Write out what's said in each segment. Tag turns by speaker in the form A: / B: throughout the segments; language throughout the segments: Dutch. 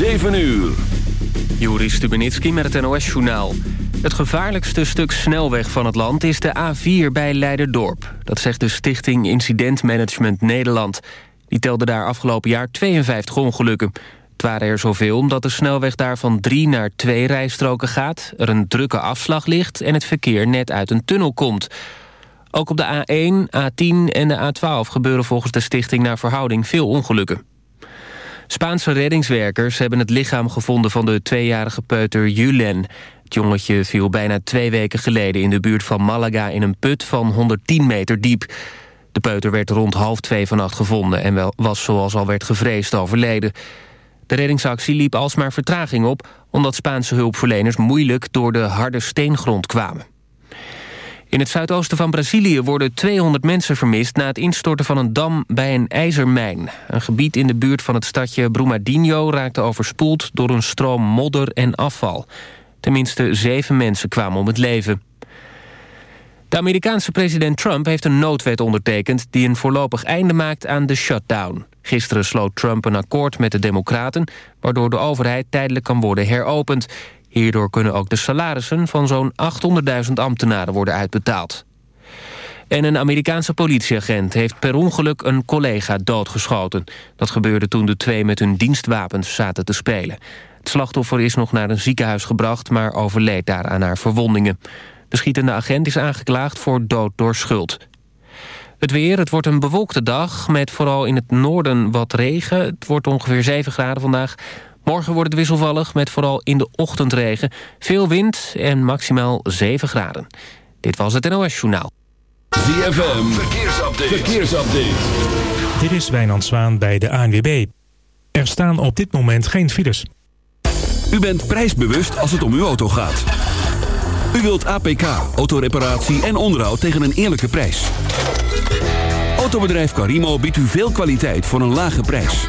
A: 7 uur.
B: Joris Stubenitski met het NOS-journaal. Het gevaarlijkste stuk snelweg van het land is de A4 bij Leiderdorp. Dat zegt de stichting Incident Management Nederland. Die telde daar afgelopen jaar 52 ongelukken. Het waren er zoveel omdat de snelweg daar van drie naar twee rijstroken gaat... er een drukke afslag ligt en het verkeer net uit een tunnel komt. Ook op de A1, A10 en de A12 gebeuren volgens de stichting naar verhouding veel ongelukken. Spaanse reddingswerkers hebben het lichaam gevonden van de tweejarige peuter Julen. Het jongetje viel bijna twee weken geleden in de buurt van Malaga in een put van 110 meter diep. De peuter werd rond half twee vannacht gevonden en was zoals al werd gevreesd overleden. De reddingsactie liep alsmaar vertraging op... omdat Spaanse hulpverleners moeilijk door de harde steengrond kwamen. In het zuidoosten van Brazilië worden 200 mensen vermist... na het instorten van een dam bij een ijzermijn. Een gebied in de buurt van het stadje Brumadinho... raakte overspoeld door een stroom modder en afval. Tenminste zeven mensen kwamen om het leven. De Amerikaanse president Trump heeft een noodwet ondertekend... die een voorlopig einde maakt aan de shutdown. Gisteren sloot Trump een akkoord met de Democraten... waardoor de overheid tijdelijk kan worden heropend. Hierdoor kunnen ook de salarissen van zo'n 800.000 ambtenaren worden uitbetaald. En een Amerikaanse politieagent heeft per ongeluk een collega doodgeschoten. Dat gebeurde toen de twee met hun dienstwapens zaten te spelen. Het slachtoffer is nog naar een ziekenhuis gebracht... maar overleed daar aan haar verwondingen. De schietende agent is aangeklaagd voor dood door schuld. Het weer, het wordt een bewolkte dag... met vooral in het noorden wat regen. Het wordt ongeveer 7 graden vandaag. Morgen wordt het wisselvallig met vooral in de ochtend regen. Veel wind en maximaal 7 graden. Dit was het NOS Journaal.
A: ZFM, verkeersupdate. verkeersupdate.
C: Dit is Wijnand Zwaan bij de ANWB. Er staan op dit moment geen files.
A: U bent prijsbewust als het om uw auto gaat. U wilt APK, autoreparatie en onderhoud tegen een eerlijke prijs. Autobedrijf Carimo biedt u veel kwaliteit voor een lage prijs.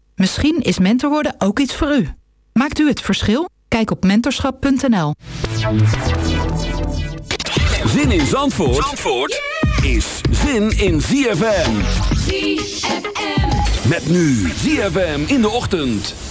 D: Misschien is mentor worden ook iets voor u. Maakt u het verschil? Kijk op mentorschap.nl.
A: Zin in Zandvoort, Zandvoort is zin in ZFM.
E: ZFM.
A: Met nu ZFM in de ochtend.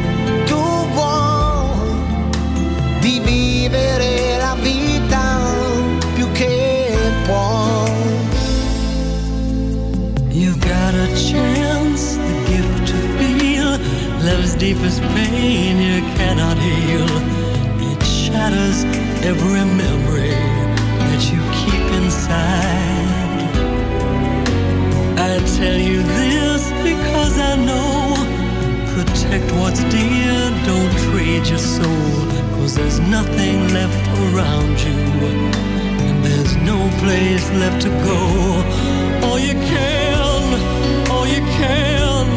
F: vivere la vita più che puoi.
G: You've got a chance, the gift to feel love's deepest pain you cannot heal. It shatters every memory that you keep inside. I tell you this because I know. Protect what's dear, don't trade your soul. Cause there's nothing left around you. And there's no place left to go. All you can, all you can.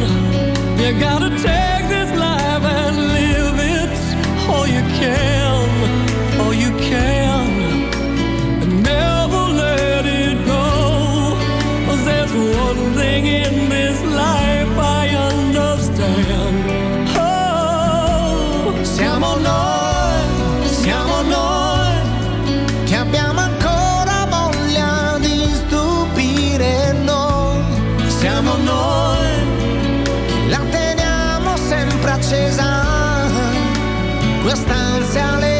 G: You gotta take this life and live it. All you can, all you can. And never let it go. 'Cause there's one thing in this
H: sound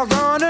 I: Doggone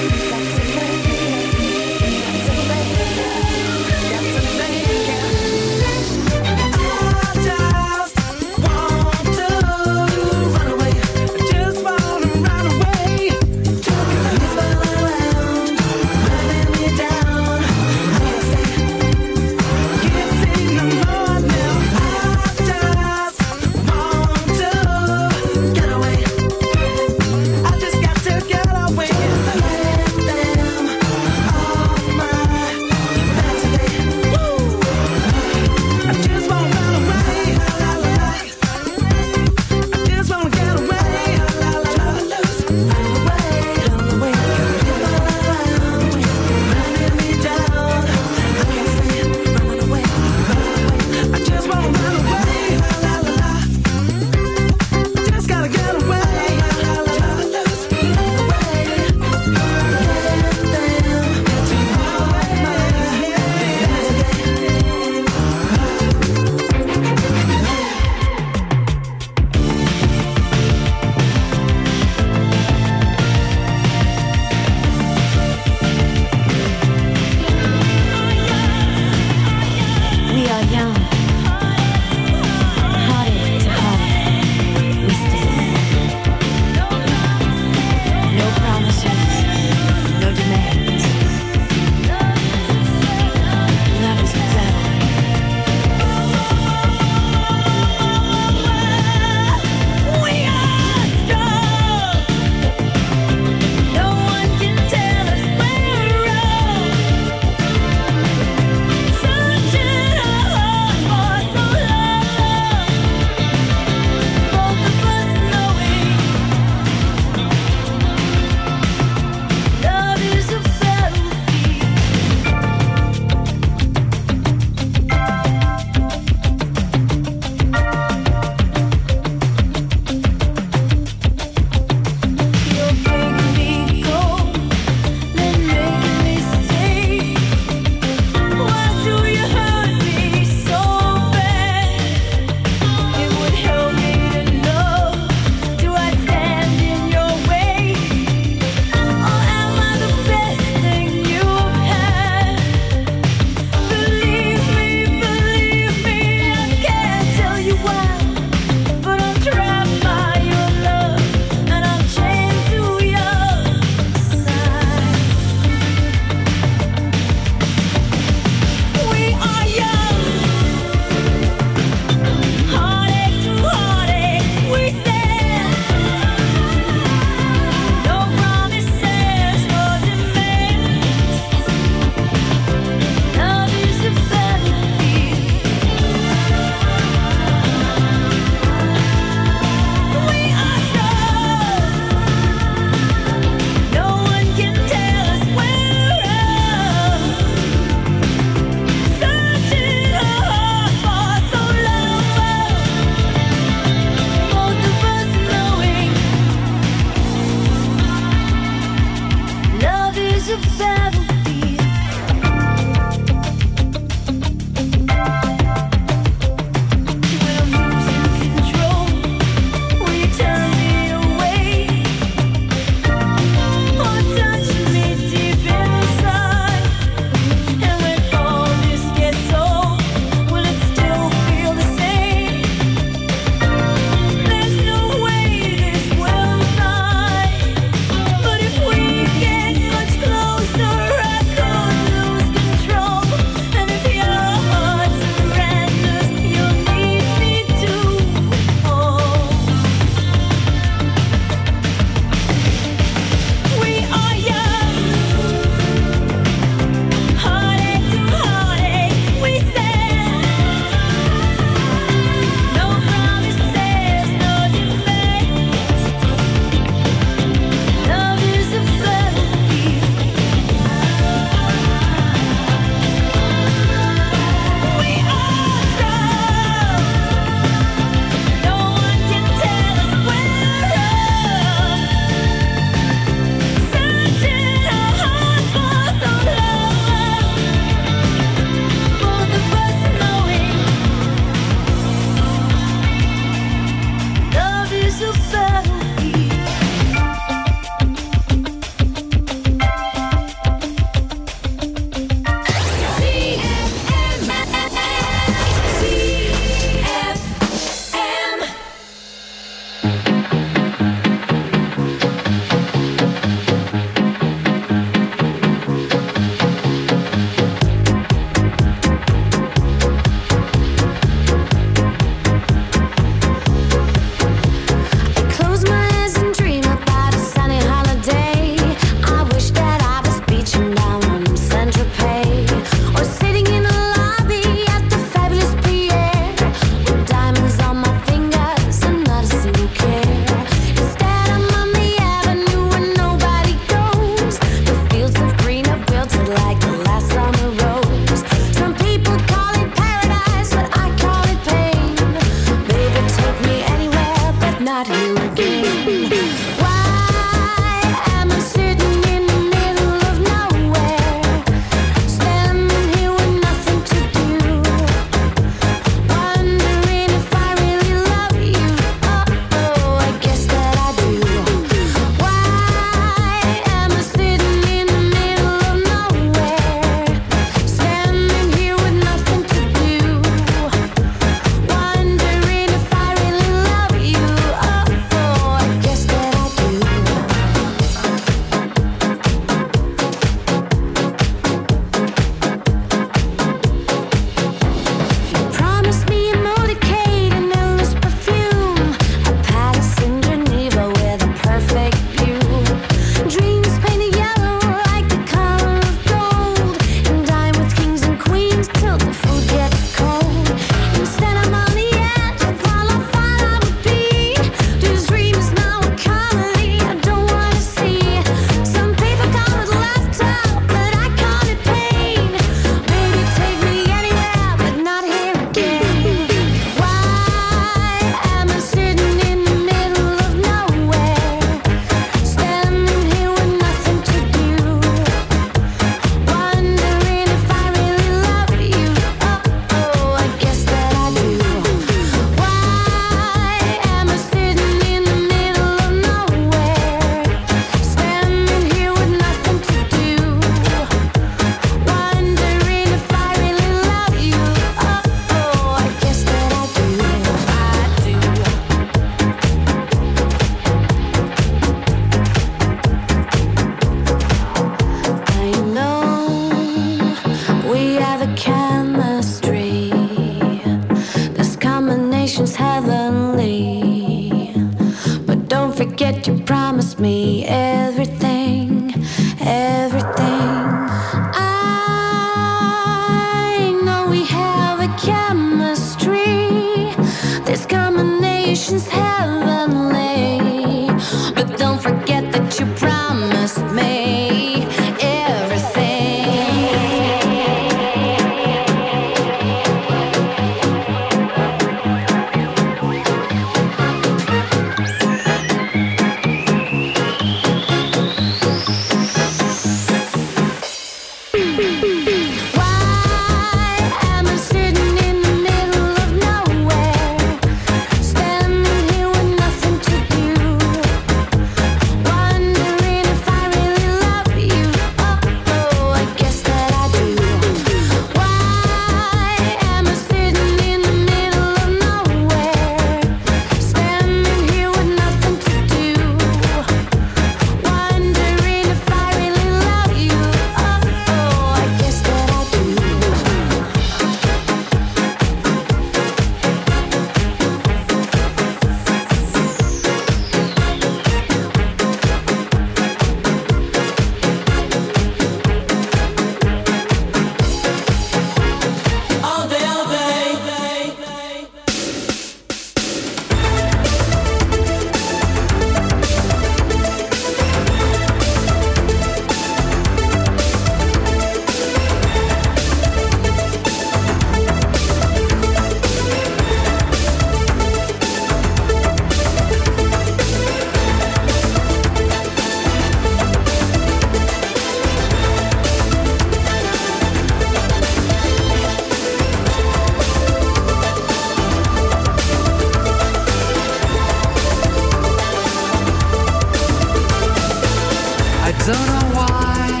J: I don't know why,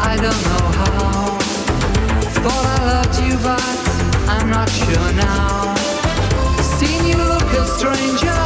J: I don't know how. Thought I loved you, but I'm not sure now. Seen you look a
K: stranger.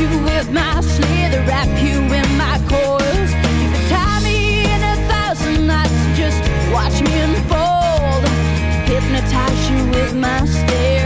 K: you with my slither, wrap you in my coils. You tie me in a thousand knots, just watch me unfold. Hypnotize you with my stare.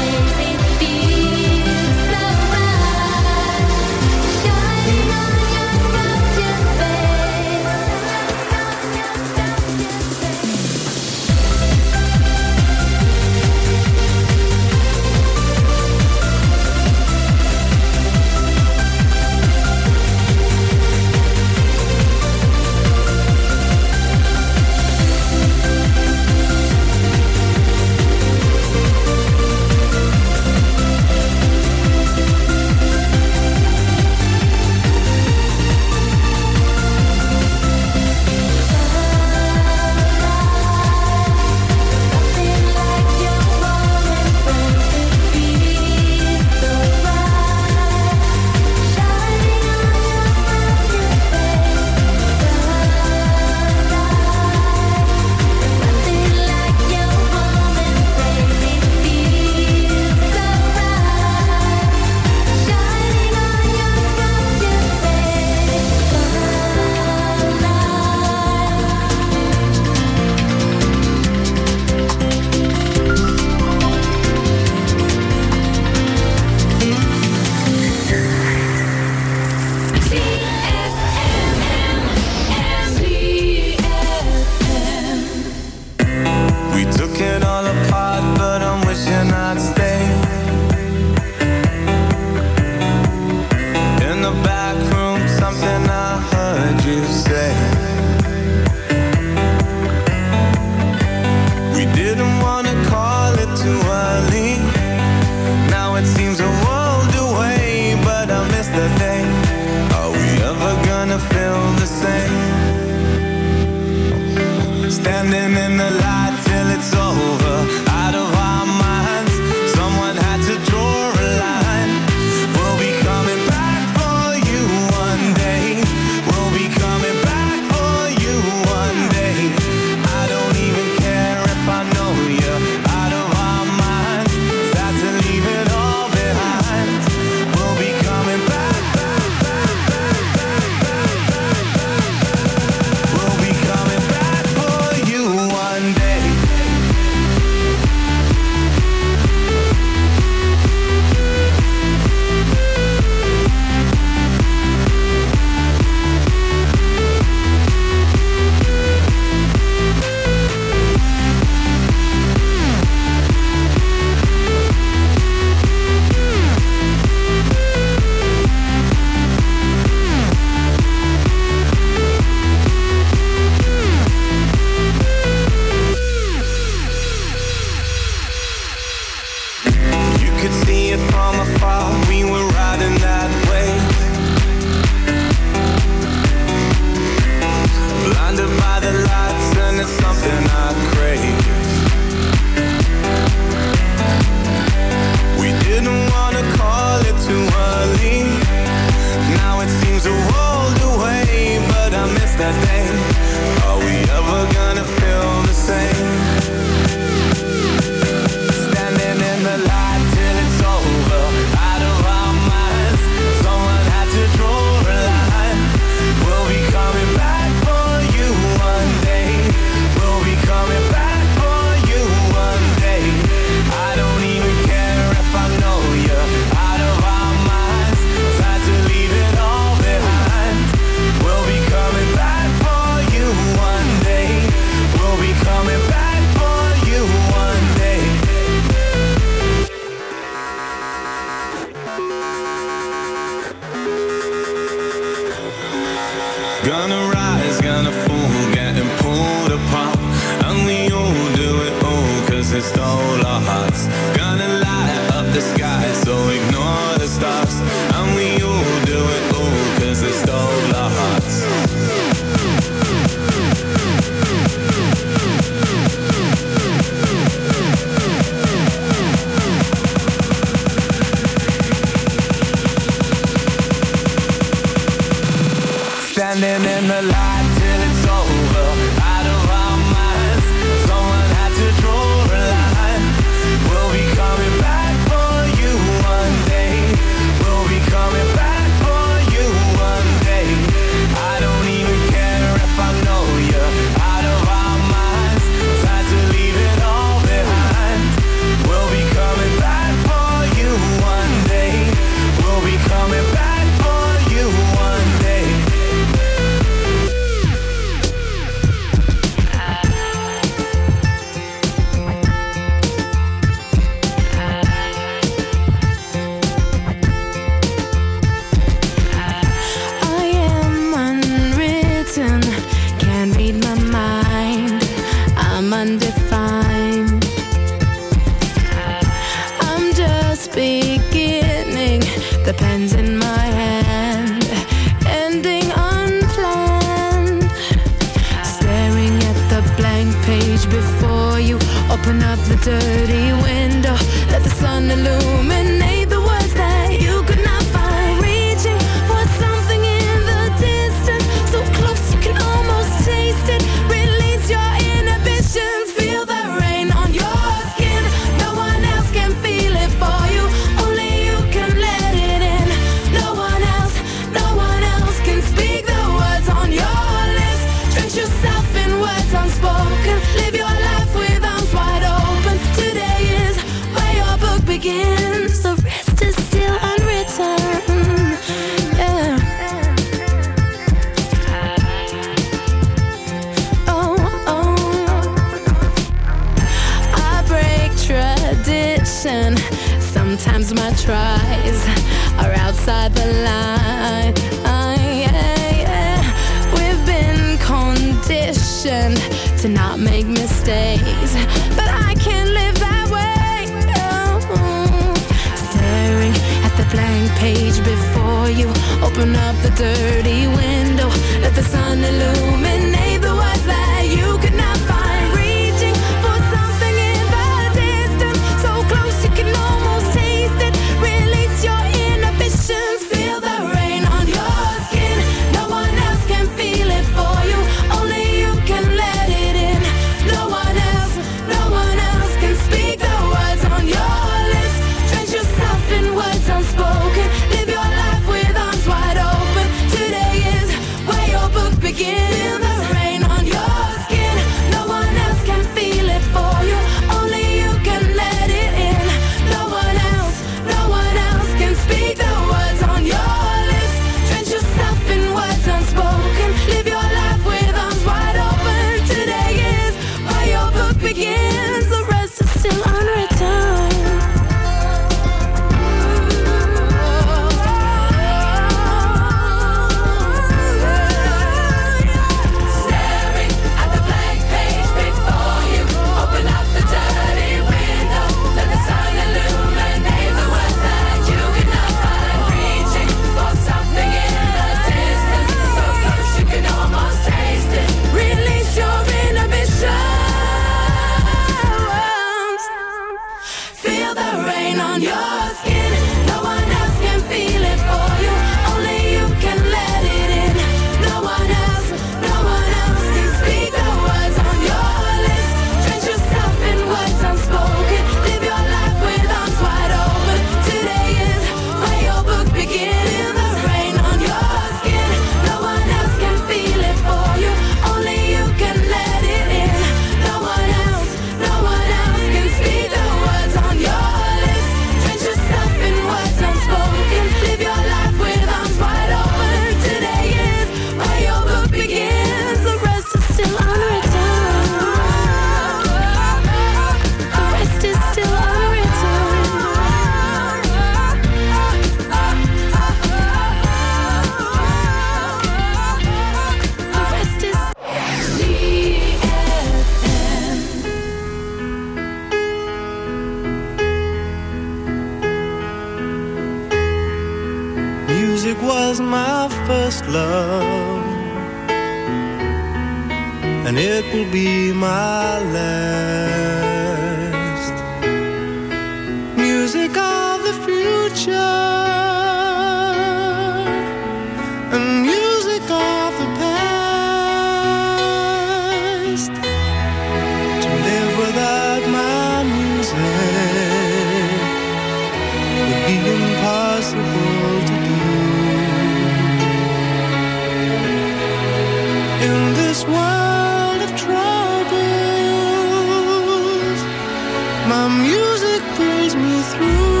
L: my
G: music pulls me Music